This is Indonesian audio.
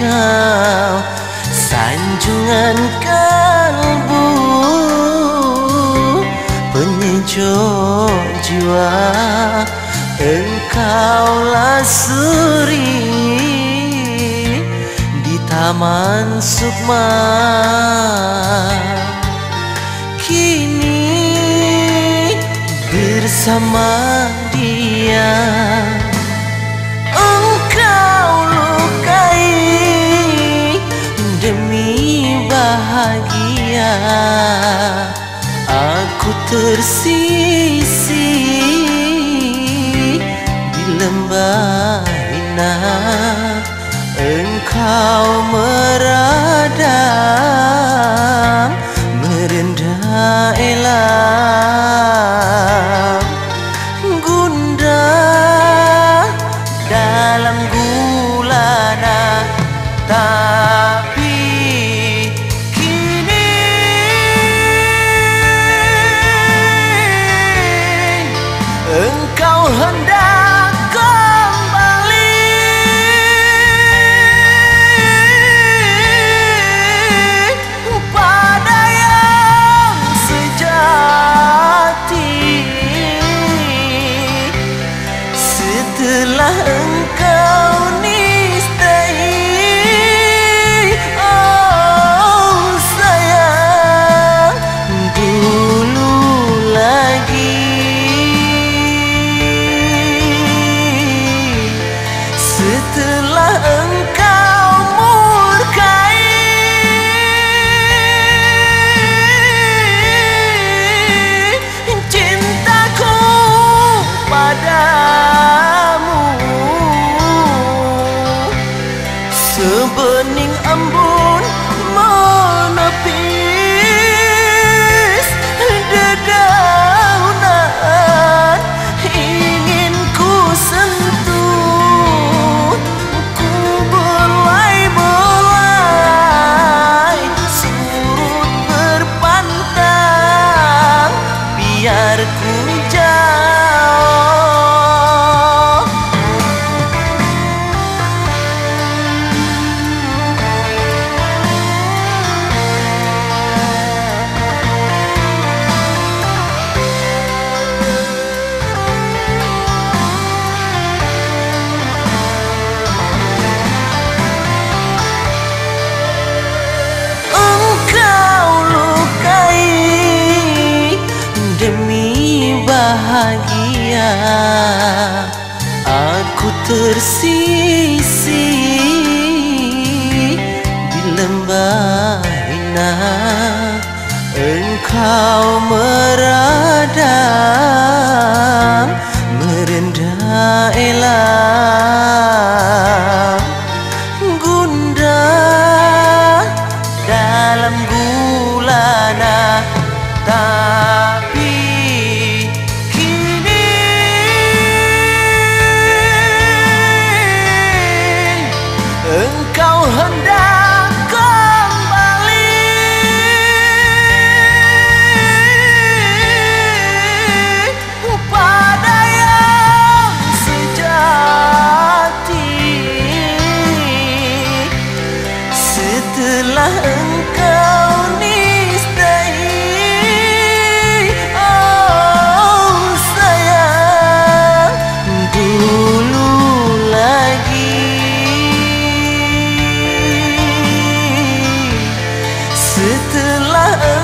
engkau Sanjungan kalbu Penyejuk jiwa Engkaulah suri Di Taman Sukma. Kini bersama dia bahagia. Aku tersisi di lembah Hina Engkau meradang Setelah bahagia. Aku tersisi di lembah Hina Engkau meradang merendah elang setelah engkau nistai Oh sayang Dulu lagi. Setelah engkau